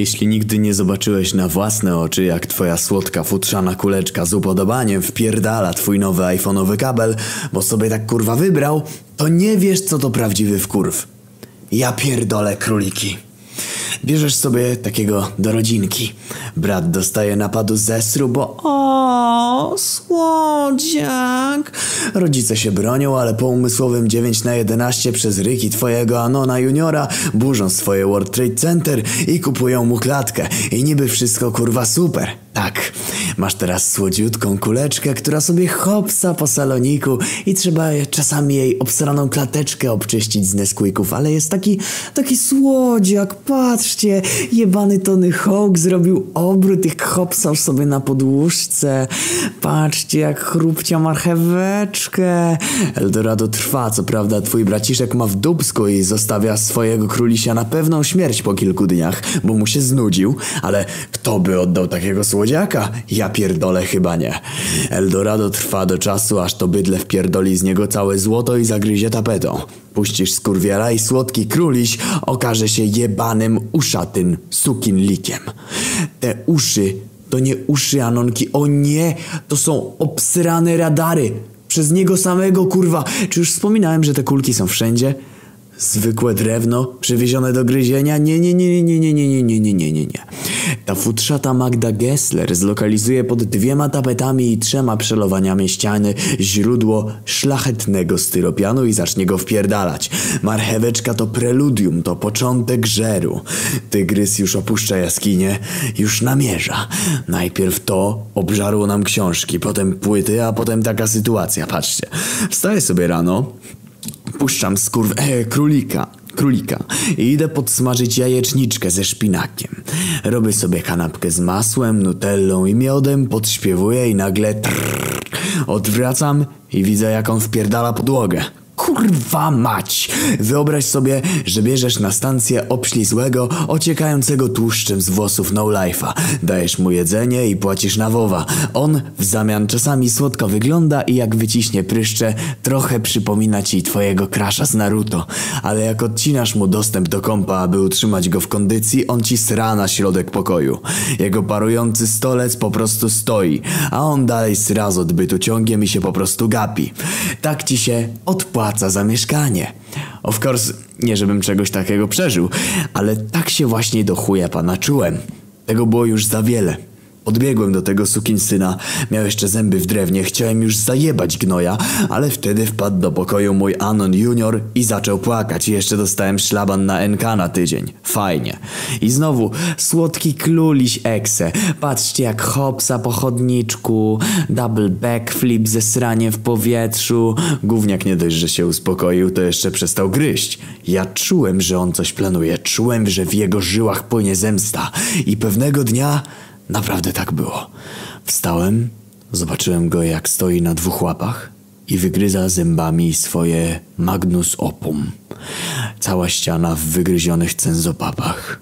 Jeśli nigdy nie zobaczyłeś na własne oczy, jak twoja słodka futrzana kuleczka z upodobaniem wpierdala twój nowy iPhone'owy kabel, bo sobie tak kurwa wybrał, to nie wiesz co to prawdziwy wkurw. Ja pierdolę króliki. Bierzesz sobie takiego do rodzinki. Brat dostaje napadu zesru, bo o, słodziak. Rodzice się bronią, ale po umysłowym 9 na 11 przez ryki twojego Anona Juniora burzą swoje World Trade Center i kupują mu klatkę. I niby wszystko kurwa super. Tak, masz teraz słodziutką kuleczkę, która sobie hopsa po saloniku i trzeba czasami jej obsraną klateczkę obczyścić z Nesquików, ale jest taki, taki słodziak, patrzcie, jebany Tony Hawk zrobił obrót i hopsał sobie na podłóżce. Patrzcie, jak chrupcia marcheweczkę. Eldorado trwa, co prawda twój braciszek ma w dubsku i zostawia swojego królisia na pewną śmierć po kilku dniach, bo mu się znudził, ale kto by oddał takiego słodziaka? Ja pierdolę chyba nie. Eldorado trwa do czasu, aż to bydle wpierdoli z niego całe złoto i zagryzie tapetą. Puścisz skurwiela i słodki króliś okaże się jebanym uszatyn sukinlikiem. Te uszy to nie uszy Anonki, o nie, to są obsrane radary. Przez niego samego, kurwa. Czy już wspominałem, że te kulki są wszędzie? Zwykłe drewno, przywiezione do gryzienia? Nie, nie, nie, nie, nie, nie, nie, nie, nie, nie, nie, nie. Ta futrzata Magda Gessler zlokalizuje pod dwiema tapetami i trzema przelowaniami ściany źródło szlachetnego styropianu i zacznie go wpierdalać. Marcheweczka to preludium, to początek żeru. Tygrys już opuszcza jaskinię, już namierza. Najpierw to obżarło nam książki, potem płyty, a potem taka sytuacja, patrzcie. Wstaję sobie rano, Puszczam skurw... E, królika. Królika. I idę podsmażyć jajeczniczkę ze szpinakiem. Robię sobie kanapkę z masłem, nutellą i miodem, podśpiewuję i nagle trrr, odwracam i widzę jak on wpierdala podłogę. Kurwa mać! Wyobraź sobie, że bierzesz na stację obślizłego, ociekającego tłuszczem z włosów no life'a. Dajesz mu jedzenie i płacisz na wowa. On w zamian czasami słodko wygląda i jak wyciśnie pryszcze, trochę przypomina ci twojego krasza z Naruto. Ale jak odcinasz mu dostęp do kompa, aby utrzymać go w kondycji, on ci sra na środek pokoju. Jego parujący stolec po prostu stoi, a on dalej sra z odbytu ciągiem i się po prostu gapi. Tak ci się odpłaca za mieszkanie. Of course, nie żebym czegoś takiego przeżył, ale tak się właśnie do chuja pana czułem. Tego było już za wiele. Podbiegłem do tego sukinsyna, miał jeszcze zęby w drewnie, chciałem już zajebać gnoja, ale wtedy wpadł do pokoju mój Anon Junior i zaczął płakać i jeszcze dostałem szlaban na NK na tydzień. Fajnie. I znowu, słodki kluliś ekse. Patrzcie jak hopsa po chodniczku, double backflip ze sraniem w powietrzu. Gówniak nie dość, że się uspokoił, to jeszcze przestał gryźć. Ja czułem, że on coś planuje, czułem, że w jego żyłach płynie zemsta. I pewnego dnia... Naprawdę tak było. Wstałem, zobaczyłem go jak stoi na dwóch łapach i wygryza zębami swoje magnus opum. Cała ściana w wygryzionych cenzopapach.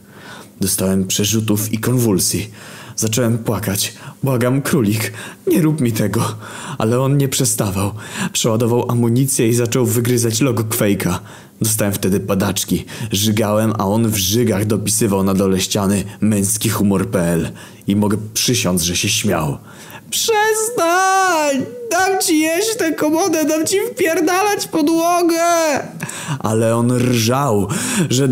Dostałem przerzutów i konwulsji. Zacząłem płakać. Błagam, królik, nie rób mi tego. Ale on nie przestawał. Przeładował amunicję i zaczął wygryzać logo Quake'a. Dostałem wtedy padaczki. Żygałem, a on w żygach dopisywał na dole ściany męski humor.pl. I mogę przysiąc, że się śmiał. Przestań! Dam ci jeść tę komodę, dam ci wpierdalać podłogę! Ale on rżał, że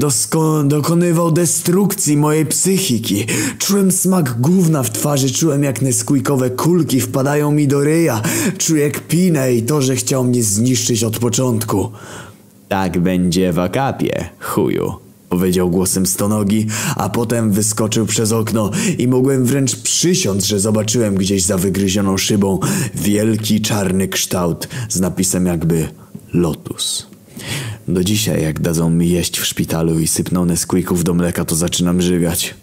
dokonywał destrukcji mojej psychiki. Czułem smak gówna w twarzy, czułem jak neskójkowe kulki wpadają mi do ryja. Czuję kpinę i to, że chciał mnie zniszczyć od początku. Tak będzie w akapie, chuju. Powiedział głosem stonogi, a potem wyskoczył przez okno i mogłem wręcz przysiąc, że zobaczyłem gdzieś za wygryzioną szybą wielki czarny kształt z napisem jakby Lotus. Do dzisiaj jak dadzą mi jeść w szpitalu i sypną Nesquików do mleka, to zaczynam żygać.